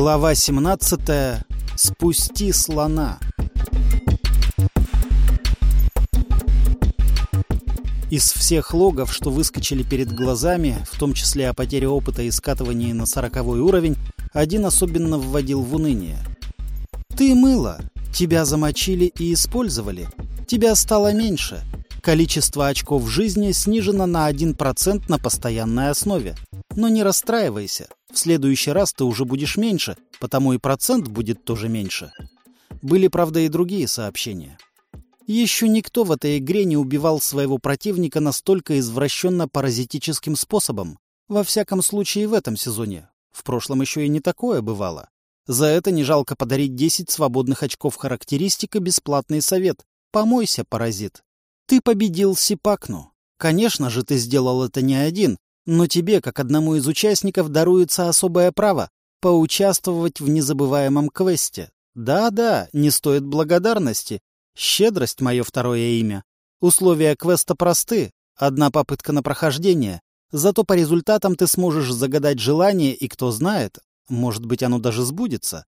Глава 17. Спусти слона. Из всех логов, что выскочили перед глазами, в том числе о потере опыта и скатывании на сороковой уровень, один особенно вводил в уныние. «Ты мыло. Тебя замочили и использовали. Тебя стало меньше. Количество очков жизни снижено на 1% на постоянной основе. Но не расстраивайся. В следующий раз ты уже будешь меньше, потому и процент будет тоже меньше. Были, правда, и другие сообщения. Еще никто в этой игре не убивал своего противника настолько извращенно-паразитическим способом. Во всяком случае, в этом сезоне. В прошлом еще и не такое бывало. За это не жалко подарить 10 свободных очков характеристика бесплатный совет. Помойся, паразит. Ты победил Сипакну. Конечно же, ты сделал это не один, но тебе, как одному из участников, даруется особое право поучаствовать в незабываемом квесте. Да-да, не стоит благодарности. Щедрость — мое второе имя. Условия квеста просты. Одна попытка на прохождение. Зато по результатам ты сможешь загадать желание, и кто знает, может быть, оно даже сбудется.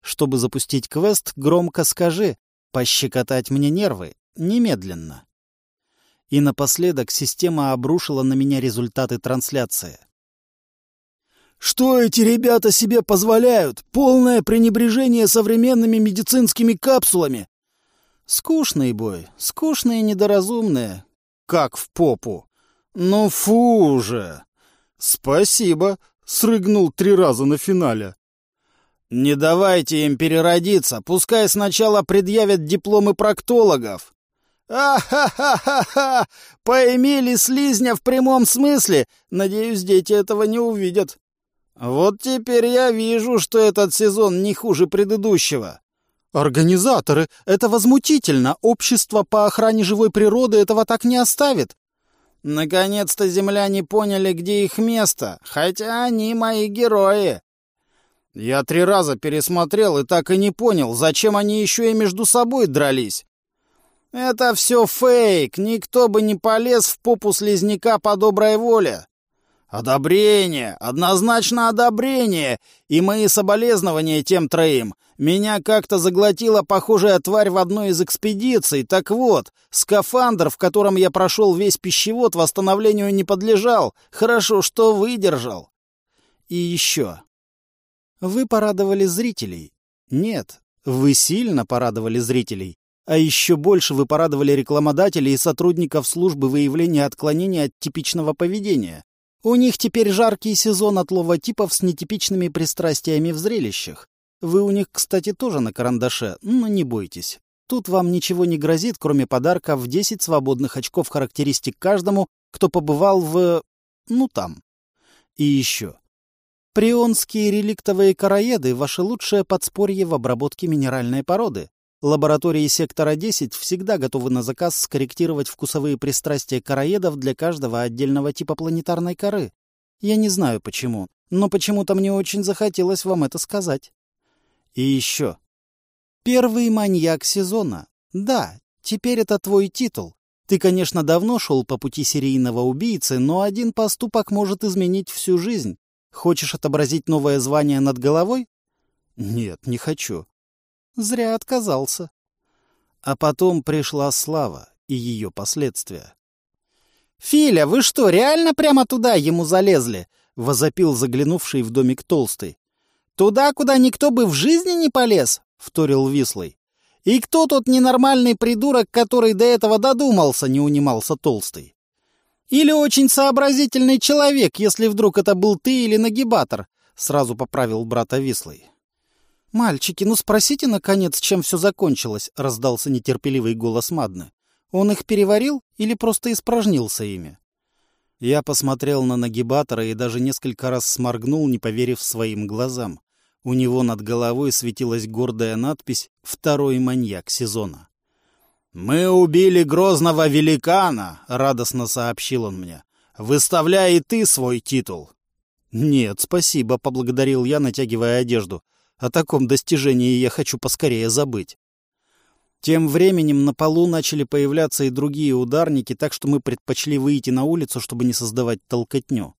Чтобы запустить квест, громко скажи «пощекотать мне нервы» немедленно. И напоследок система обрушила на меня результаты трансляции. Что эти ребята себе позволяют? Полное пренебрежение современными медицинскими капсулами. Скучный бой, скучные недоразумные. Как в попу. Ну фу же. Спасибо, срыгнул три раза на финале. Не давайте им переродиться, пускай сначала предъявят дипломы проктологов. «А-ха-ха-ха-ха! Поимели слизня в прямом смысле! Надеюсь, дети этого не увидят. Вот теперь я вижу, что этот сезон не хуже предыдущего». «Организаторы, это возмутительно! Общество по охране живой природы этого так не оставит!» «Наконец-то земляне поняли, где их место, хотя они мои герои!» «Я три раза пересмотрел и так и не понял, зачем они еще и между собой дрались. Это все фейк, никто бы не полез в попу слизняка по доброй воле. Одобрение, однозначно одобрение, и мои соболезнования тем троим. Меня как-то заглотила похожая тварь в одной из экспедиций. Так вот, скафандр, в котором я прошел весь пищевод, восстановлению не подлежал. Хорошо, что выдержал. И еще. Вы порадовали зрителей. Нет, вы сильно порадовали зрителей. А еще больше вы порадовали рекламодателей и сотрудников службы выявления отклонений от типичного поведения. У них теперь жаркий сезон отлова типов с нетипичными пристрастиями в зрелищах. Вы у них, кстати, тоже на карандаше, но не бойтесь. Тут вам ничего не грозит, кроме подарка в 10 свободных очков характеристик каждому, кто побывал в... ну там. И еще. Прионские реликтовые короеды — ваше лучшее подспорье в обработке минеральной породы. Лаборатории сектора 10 всегда готовы на заказ скорректировать вкусовые пристрастия короедов для каждого отдельного типа планетарной коры. Я не знаю почему, но почему-то мне очень захотелось вам это сказать. И еще. Первый маньяк сезона. Да, теперь это твой титул. Ты, конечно, давно шел по пути серийного убийцы, но один поступок может изменить всю жизнь. Хочешь отобразить новое звание над головой? Нет, не хочу. Зря отказался. А потом пришла слава и ее последствия. «Филя, вы что, реально прямо туда ему залезли?» — возопил заглянувший в домик Толстый. «Туда, куда никто бы в жизни не полез?» — вторил Вислый. «И кто тот ненормальный придурок, который до этого додумался?» — не унимался Толстый. «Или очень сообразительный человек, если вдруг это был ты или нагибатор», — сразу поправил брата Вислый. «Мальчики, ну спросите, наконец, чем все закончилось?» — раздался нетерпеливый голос Мадны. «Он их переварил или просто испражнился ими?» Я посмотрел на нагибатора и даже несколько раз сморгнул, не поверив своим глазам. У него над головой светилась гордая надпись «Второй маньяк сезона». «Мы убили грозного великана!» — радостно сообщил он мне. «Выставляй и ты свой титул!» «Нет, спасибо», — поблагодарил я, натягивая одежду. О таком достижении я хочу поскорее забыть. Тем временем на полу начали появляться и другие ударники, так что мы предпочли выйти на улицу, чтобы не создавать толкотню.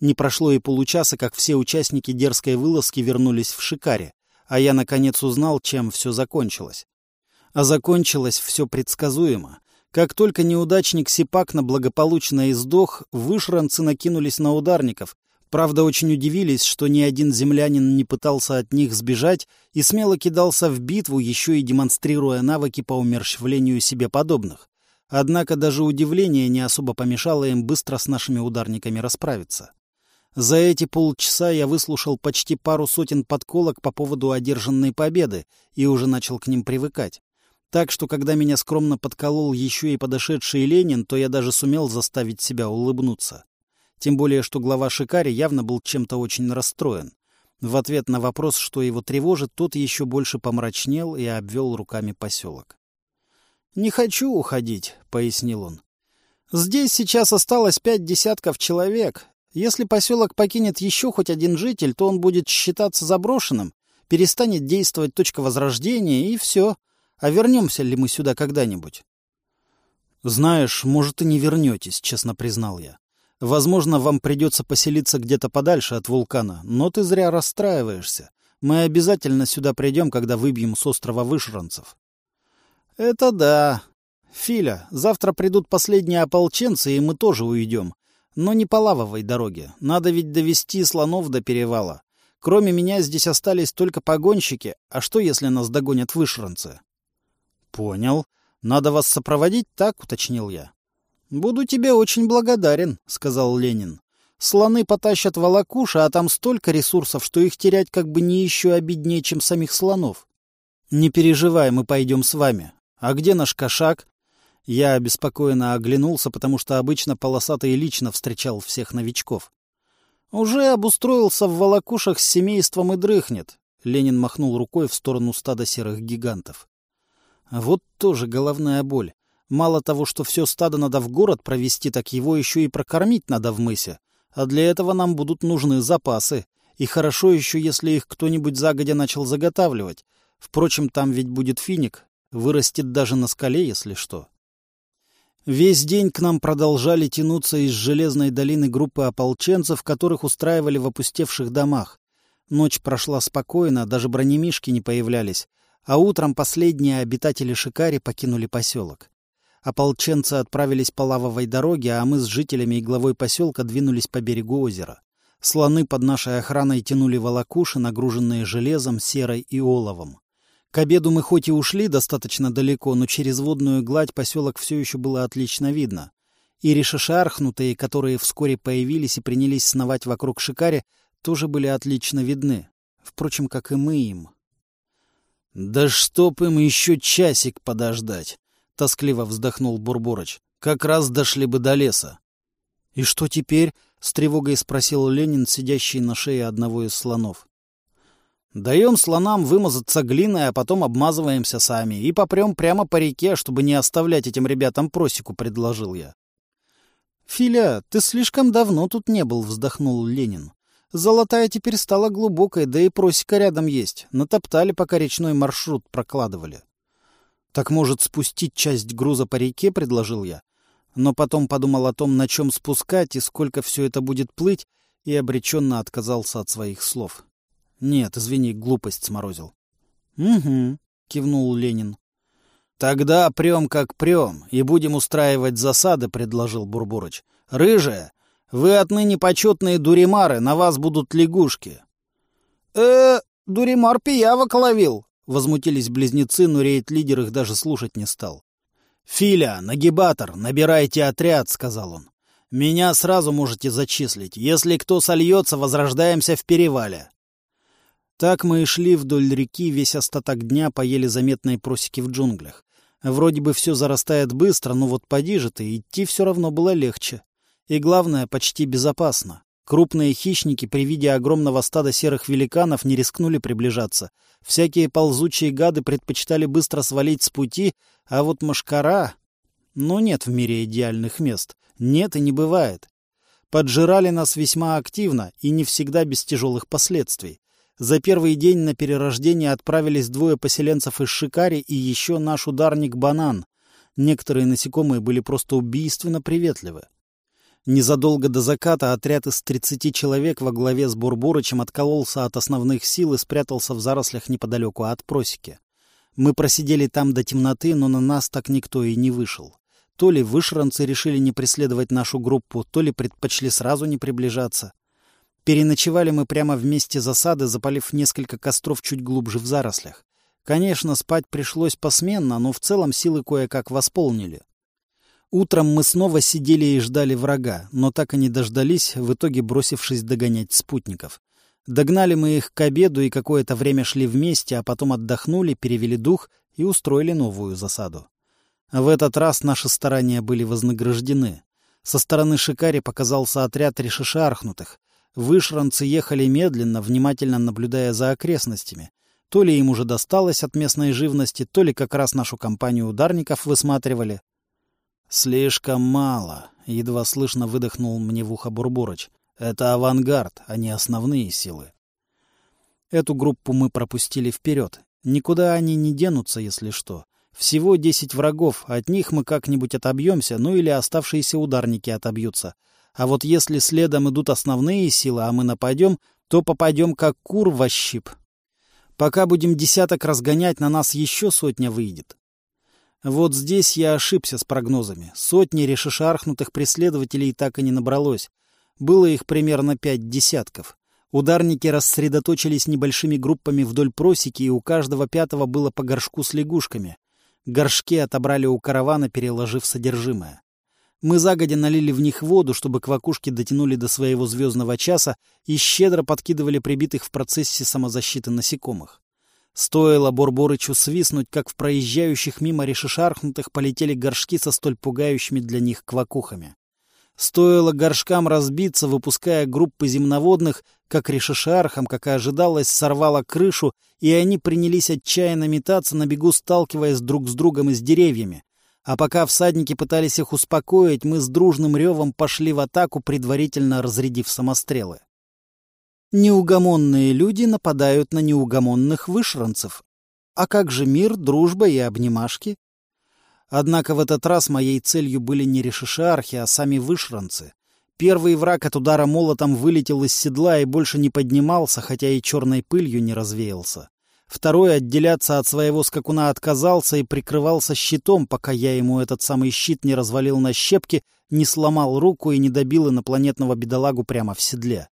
Не прошло и получаса, как все участники дерзкой вылазки вернулись в Шикаре, а я, наконец, узнал, чем все закончилось. А закончилось все предсказуемо. Как только неудачник Сипакна благополучно издох, вышранцы накинулись на ударников. Правда, очень удивились, что ни один землянин не пытался от них сбежать и смело кидался в битву, еще и демонстрируя навыки по умерщвлению себе подобных. Однако даже удивление не особо помешало им быстро с нашими ударниками расправиться. За эти полчаса я выслушал почти пару сотен подколок по поводу одержанной победы и уже начал к ним привыкать. Так что, когда меня скромно подколол еще и подошедший Ленин, то я даже сумел заставить себя улыбнуться. Тем более, что глава Шикари явно был чем-то очень расстроен. В ответ на вопрос, что его тревожит, тот еще больше помрачнел и обвел руками поселок. «Не хочу уходить», — пояснил он. «Здесь сейчас осталось пять десятков человек, если поселок покинет еще хоть один житель, то он будет считаться заброшенным, перестанет действовать точка возрождения, и все. А вернемся ли мы сюда когда-нибудь? «Знаешь, может, и не вернетесь», — честно признал я. «Возможно, вам придется поселиться где-то подальше от вулкана, но ты зря расстраиваешься. Мы обязательно сюда придем, когда выбьем с острова вышранцев». «Это да. Филя, завтра придут последние ополченцы, и мы тоже уйдем. Но не по лавовой дороге. Надо ведь довести слонов до перевала. Кроме меня здесь остались только погонщики. А что, если нас догонят вышранцы? — Понял. Надо вас сопроводить, так? — уточнил я. — Буду тебе очень благодарен, — сказал Ленин. Слоны потащат волокуша, а там столько ресурсов, что их терять как бы не еще обиднее, чем самих слонов. Не переживай, мы пойдем с вами. А где наш кошак? Я обеспокоенно оглянулся, потому что обычно полосатый лично встречал всех новичков. «Уже обустроился в волокушах с семейством и дрыхнет», — Ленин махнул рукой в сторону стада серых гигантов. «Вот тоже головная боль. Мало того, что все стадо надо в город провести, так его еще и прокормить надо в мысе. А для этого нам будут нужны запасы. И хорошо еще, если их кто-нибудь загодя начал заготавливать. Впрочем, там ведь будет финик. Вырастет даже на скале, если что». Весь день к нам продолжали тянуться из железной долины группы ополченцев, которых устраивали в опустевших домах. Ночь прошла спокойно, даже бронемишки не появлялись, а утром последние обитатели Шикари покинули поселок. Ополченцы отправились по лавовой дороге, а мы с жителями и главой поселка двинулись по берегу озера. Слоны под нашей охраной тянули волокуши, нагруженные железом, серой и оловом. К обеду мы хоть и ушли достаточно далеко, но через водную гладь поселок все еще было отлично видно. И решишархнутые, которые вскоре появились и принялись сновать вокруг Шикаре, тоже были отлично видны. Впрочем, как и мы им. — Да чтоб им еще часик подождать! — тоскливо вздохнул Бурборыч. — Как раз дошли бы до леса. — И что теперь? — с тревогой спросил Ленин, сидящий на шее одного из слонов. Даем слонам вымазаться глиной, а потом обмазываемся сами. И попрем прямо по реке, чтобы не оставлять этим ребятам просеку, — предложил я. — Филя, ты слишком давно тут не был, — вздохнул Ленин. Золотая теперь стала глубокой, да и просека рядом есть. Натоптали, пока речной маршрут прокладывали. — Так, может, спустить часть груза по реке, — предложил я. Но потом подумал о том, на чем спускать и сколько все это будет плыть, и обреченно отказался от своих слов. Нет, извини, глупость сморозил. Угу, кивнул Ленин. Тогда прем как прем и будем устраивать засады, предложил Бурбурыч. Рыжая, вы отныне почетные дуримары, на вас будут лягушки. Э, дуримар пиявок ловил, возмутились близнецы, но рейд-лидер их даже слушать не стал. «Филя, нагибатор, набирайте отряд», — сказал он. «Меня сразу можете зачислить. Если кто сольется, возрождаемся в перевале. Так мы и шли вдоль реки, весь остаток дня поели заметные просеки в джунглях. Вроде бы все зарастает быстро, но вот поди же ты, идти все равно было легче. И главное, почти безопасно. Крупные хищники при виде огромного стада серых великанов не рискнули приближаться. Всякие ползучие гады предпочитали быстро свалить с пути, а вот мошкара... Ну, нет в мире идеальных мест. Нет и не бывает. Поджирали нас весьма активно и не всегда без тяжелых последствий. За первый день на перерождение отправились двое поселенцев из Шикари и еще наш ударник Банан. Некоторые насекомые были просто убийственно приветливы. Незадолго до заката отряд из 30 человек во главе с Бурбурычем откололся от основных сил и спрятался в зарослях неподалеку от просеки. Мы просидели там до темноты, но на нас так никто и не вышел. То ли вышранцы решили не преследовать нашу группу, то ли предпочли сразу не приближаться. Переночевали мы прямо в месте засады, запалив несколько костров чуть глубже в зарослях. Конечно, спать пришлось посменно, но в целом силы кое-как восполнили. Утром мы снова сидели и ждали врага, но так и не дождались, в итоге бросившись догонять спутников. Догнали мы их к обеду и какое-то время шли вместе, а потом отдохнули, перевели дух и устроили новую засаду. В этот раз наши старания были вознаграждены. Со стороны Шикари показался отряд решишархнутых. Вышранцы ехали медленно, внимательно наблюдая за окрестностями. То ли им уже досталось от местной живности, то ли как раз нашу компанию ударников высматривали. «Слишком мало», — едва слышно выдохнул мне в ухо Бурбурыч. «Это авангард, а не основные силы». Эту группу мы пропустили вперед. Никуда они не денутся, если что. Всего десять врагов, от них мы как-нибудь отобьемся, ну или оставшиеся ударники отобьются. А вот если следом идут основные силы, а мы нападем, то попадем как кур во щип. Пока будем десяток разгонять, на нас еще сотня выйдет. Вот здесь я ошибся с прогнозами. Сотни решишархнутых преследователей так и не набралось. Было их примерно пять десятков. Ударники рассредоточились небольшими группами вдоль просеки, и у каждого пятого было по горшку с лягушками. Горшки отобрали у каравана, переложив содержимое. Мы загодя налили в них воду, чтобы квакушки дотянули до своего звездного часа и щедро подкидывали прибитых в процессе самозащиты насекомых. Стоило Борборычу свистнуть, как в проезжающих мимо решишархнутых полетели горшки со столь пугающими для них квакухами. Стоило горшкам разбиться, выпуская группы земноводных, как решишархам, как и ожидалось, сорвало крышу, и они принялись отчаянно метаться на бегу, сталкиваясь друг с другом и с деревьями. А пока всадники пытались их успокоить, мы с дружным ревом пошли в атаку, предварительно разрядив самострелы. Неугомонные люди нападают на неугомонных вышранцев. А как же мир, дружба и обнимашки? Однако в этот раз моей целью были не решишархи, а сами вышранцы. Первый враг от удара молотом вылетел из седла и больше не поднимался, хотя и черной пылью не развеялся. Второй отделяться от своего скакуна отказался и прикрывался щитом, пока я ему этот самый щит не развалил на щепки, не сломал руку и не добил инопланетного бедолагу прямо в седле.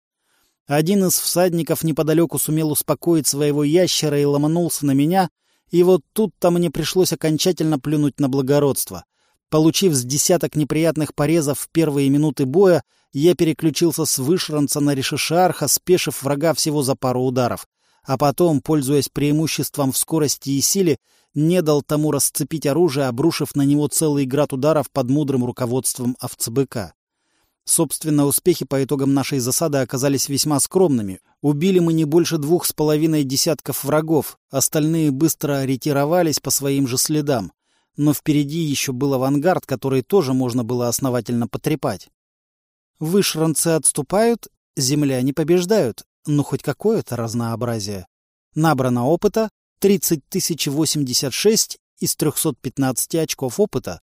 Один из всадников неподалеку сумел успокоить своего ящера и ломанулся на меня, и вот тут-то мне пришлось окончательно плюнуть на благородство. Получив с десяток неприятных порезов в первые минуты боя, я переключился с вышранца на решишарха, спешив врага всего за пару ударов, а потом, пользуясь преимуществом в скорости и силе, не дал тому расцепить оружие, обрушив на него целый град ударов под мудрым руководством овцебыка. Собственно, успехи по итогам нашей засады оказались весьма скромными. Убили мы не больше двух с половиной десятков врагов, остальные быстро ретировались по своим же следам. Но впереди еще был авангард, который тоже можно было основательно потрепать. Вышранцы отступают, земляне побеждают, но хоть какое-то разнообразие. Набрано опыта 30 086 из 315 очков опыта.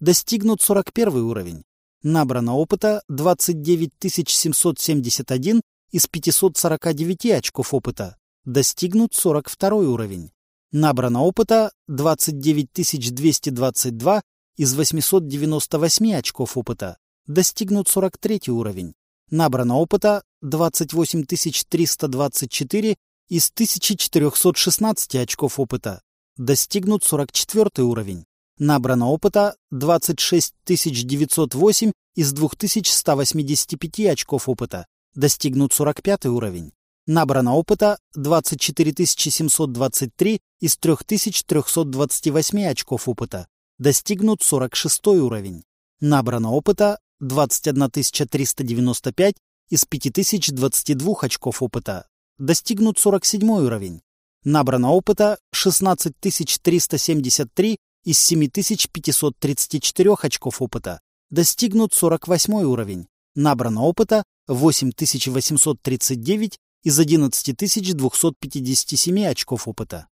Достигнут 41 уровень. Набрано опыта 29 771 из 549 очков опыта. Достигнут 42 уровень. Набрано опыта 29 222 из 898 очков опыта. Достигнут 43 уровень. Набрано опыта 28 324 из 1416 очков опыта. Достигнут 44 уровень. Набрано опыта 26 908 из 2185 очков опыта. Достигнут 45 уровень. Набрано опыта 24 723 из 3328 очков опыта. Достигнут 46 уровень. Набрано опыта 21 395 из 5022 очков опыта. Достигнут 47 уровень. Набрано опыта 16 373 из 7534 очков опыта достигнут 48 уровень. Набрано опыта 8839 из 11257 очков опыта.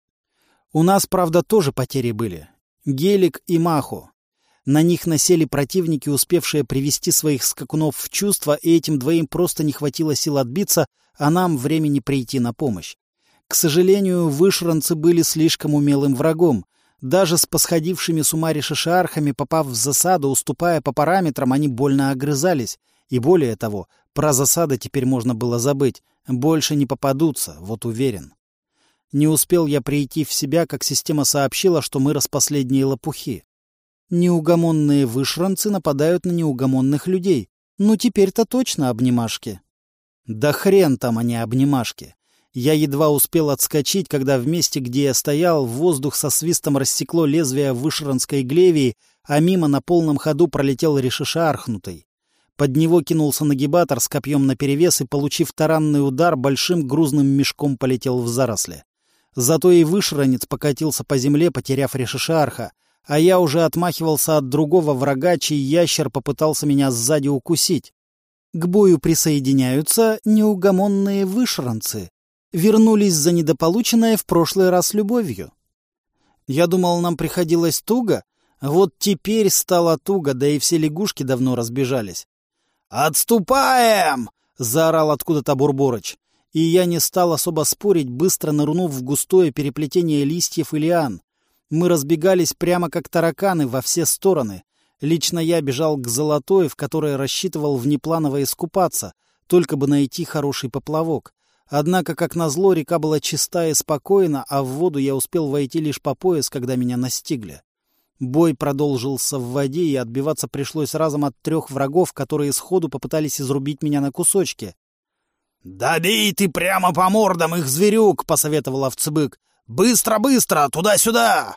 У нас, правда, тоже потери были. Гелик и Маху. На них насели противники, успевшие привести своих скакунов в чувство, и этим двоим просто не хватило сил отбиться, а нам времени прийти на помощь. К сожалению, вышранцы были слишком умелым врагом. Даже с посходившими с ума решишархами, попав в засаду, уступая по параметрам, они больно огрызались. И более того, про засады теперь можно было забыть. Больше не попадутся, вот уверен. Не успел я прийти в себя, как система сообщила, что мы распоследние лопухи. Неугомонные вышранцы нападают на неугомонных людей. Ну, теперь-то точно обнимашки. Да хрен там они обнимашки. Я едва успел отскочить, когда в месте, где я стоял, в воздух со свистом рассекло лезвие вышранской глевии, а мимо на полном ходу пролетел решиша архнутый. Под него кинулся нагибатор с копьем наперевес и, получив таранный удар, большим грузным мешком полетел в заросли. Зато и вышранец покатился по земле, потеряв решишарха, а я уже отмахивался от другого врага, чей ящер попытался меня сзади укусить. К бою присоединяются неугомонные вышранцы, вернулись за недополученное в прошлый раз любовью. Я думал, нам приходилось туго, вот теперь стало туго, да и все лягушки давно разбежались. «Отступаем!» — заорал откуда-то Бурборыч. И я не стал особо спорить, быстро нырнув в густое переплетение листьев и лиан. Мы разбегались прямо как тараканы во все стороны. Лично я бежал к золотой, в которой рассчитывал внепланово искупаться, только бы найти хороший поплавок. Однако, как назло, река была чиста и спокойна, а в воду я успел войти лишь по пояс, когда меня настигли. Бой продолжился в воде, и отбиваться пришлось разом от трех врагов, которые сходу попытались изрубить меня на кусочки. — Добей ты прямо по мордам их, зверюк! — посоветовал овцебык. — Быстро-быстро! Туда-сюда!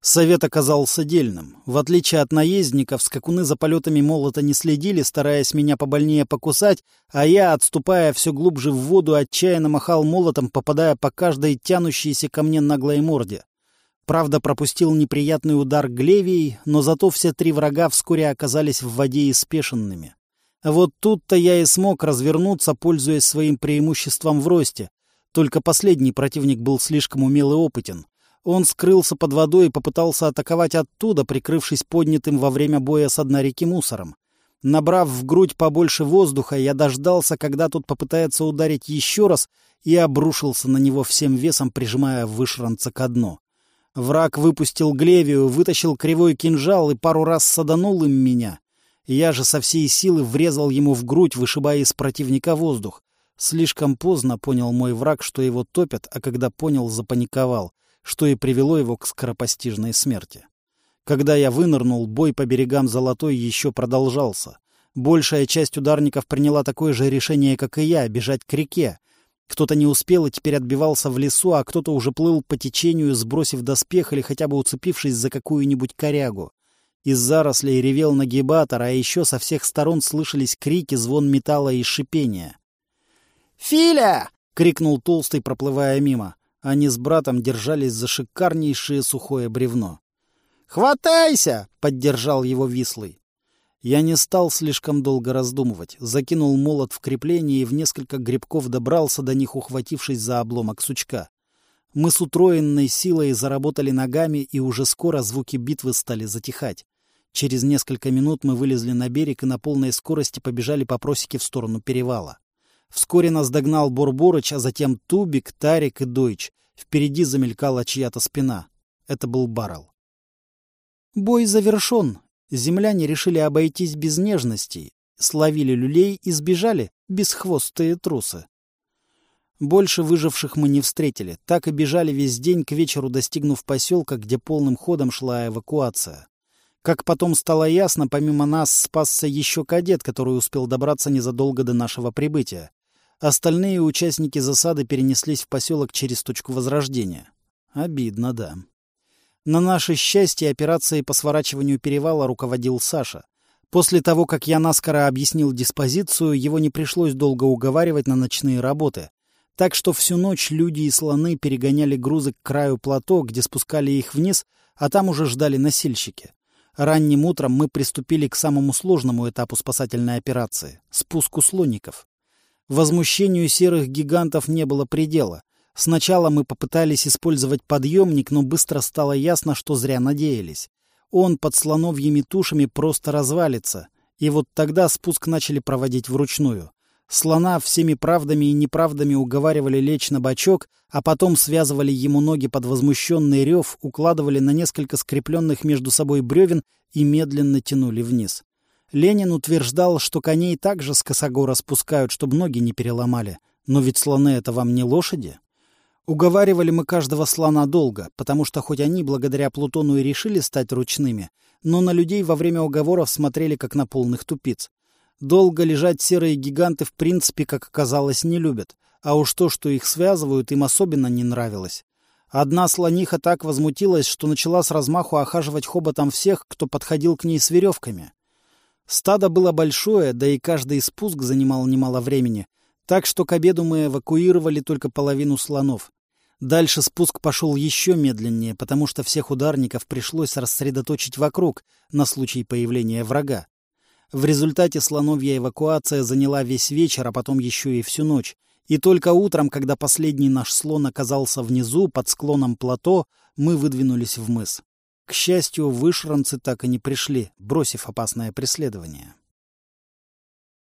Совет оказался дельным. В отличие от наездников, скакуны за полетами молота не следили, стараясь меня побольнее покусать, а я, отступая все глубже в воду, отчаянно махал молотом, попадая по каждой тянущейся ко мне наглой морде. Правда, пропустил неприятный удар Глевией, но зато все три врага вскоре оказались в воде испешенными. Вот тут-то я и смог развернуться, пользуясь своим преимуществом в росте. Только последний противник был слишком умел и опытен. Он скрылся под водой и попытался атаковать оттуда, прикрывшись поднятым во время боя с дна реки мусором. Набрав в грудь побольше воздуха, я дождался, когда тот попытается ударить еще раз, и обрушился на него всем весом, прижимая вышранца ко дну. Враг выпустил глевию, вытащил кривой кинжал и пару раз саданул им меня. Я же со всей силы врезал ему в грудь, вышибая из противника воздух. Слишком поздно понял мой враг, что его топят, а когда понял, запаниковал что и привело его к скоропостижной смерти. Когда я вынырнул, бой по берегам Золотой еще продолжался. Большая часть ударников приняла такое же решение, как и я, бежать к реке. Кто-то не успел и теперь отбивался в лесу, а кто-то уже плыл по течению, сбросив доспех или хотя бы уцепившись за какую-нибудь корягу. Из зарослей ревел нагибатор, а еще со всех сторон слышались крики, звон металла и шипение. «Филя!» — крикнул Толстый, проплывая мимо. Они с братом держались за шикарнейшее сухое бревно. «Хватайся!» — поддержал его Вислый. Я не стал слишком долго раздумывать, закинул молот в крепление и в несколько грибков добрался до них, ухватившись за обломок сучка. Мы с утроенной силой заработали ногами, и уже скоро звуки битвы стали затихать. Через несколько минут мы вылезли на берег и на полной скорости побежали по просеке в сторону перевала. Вскоре нас догнал Борборыч, а затем Тубик, Тарик и Дойч. Впереди замелькала чья-то спина. Это был Баррел. Бой завершен. Земляне решили обойтись без нежностей. Словили люлей и сбежали, бесхвостые трусы. Больше выживших мы не встретили. Так и бежали весь день, к вечеру достигнув поселка, где полным ходом шла эвакуация. Как потом стало ясно, помимо нас спасся еще кадет, который успел добраться незадолго до нашего прибытия. Остальные участники засады перенеслись в поселок через точку возрождения. Обидно, да. На наше счастье операцией по сворачиванию перевала руководил Саша. После того, как я наскоро объяснил диспозицию, его не пришлось долго уговаривать на ночные работы. Так что всю ночь люди и слоны перегоняли грузы к краю плато, где спускали их вниз, а там уже ждали носильщики. Ранним утром мы приступили к самому сложному этапу спасательной операции — спуску слоников. Возмущению серых гигантов не было предела. Сначала мы попытались использовать подъемник, но быстро стало ясно, что зря надеялись. он под слоновьими тушами просто развалится. И вот тогда спуск начали проводить вручную. Слона всеми правдами и неправдами уговаривали лечь на бочок, а потом связывали ему ноги под возмущенный рев, укладывали на несколько скрепленных между собой бревен и медленно тянули вниз. Ленин утверждал, что коней также с косогора спускают, чтобы ноги не переломали. Но ведь слоны — это вам не лошади. Уговаривали мы каждого слона долго, потому что хоть они благодаря Плутону и решили стать ручными, но на людей во время уговоров смотрели как на полных тупиц. Долго лежать серые гиганты в принципе, как оказалось, не любят, а уж то, что их связывают, им особенно не нравилось. Одна слониха так возмутилась, что начала с размаху охаживать хоботом всех, кто подходил к ней с веревками. Стадо было большое, да и каждый спуск занимал немало времени, так что к обеду мы эвакуировали только половину слонов. Дальше спуск пошел еще медленнее, потому что всех ударников пришлось рассредоточить вокруг на случай появления врага. В результате слоновья эвакуация заняла весь вечер, а потом еще и всю ночь. И только утром, когда последний наш слон оказался внизу, под склоном плато, мы выдвинулись в мыс. К счастью, вышранцы так и не пришли, бросив опасное преследование.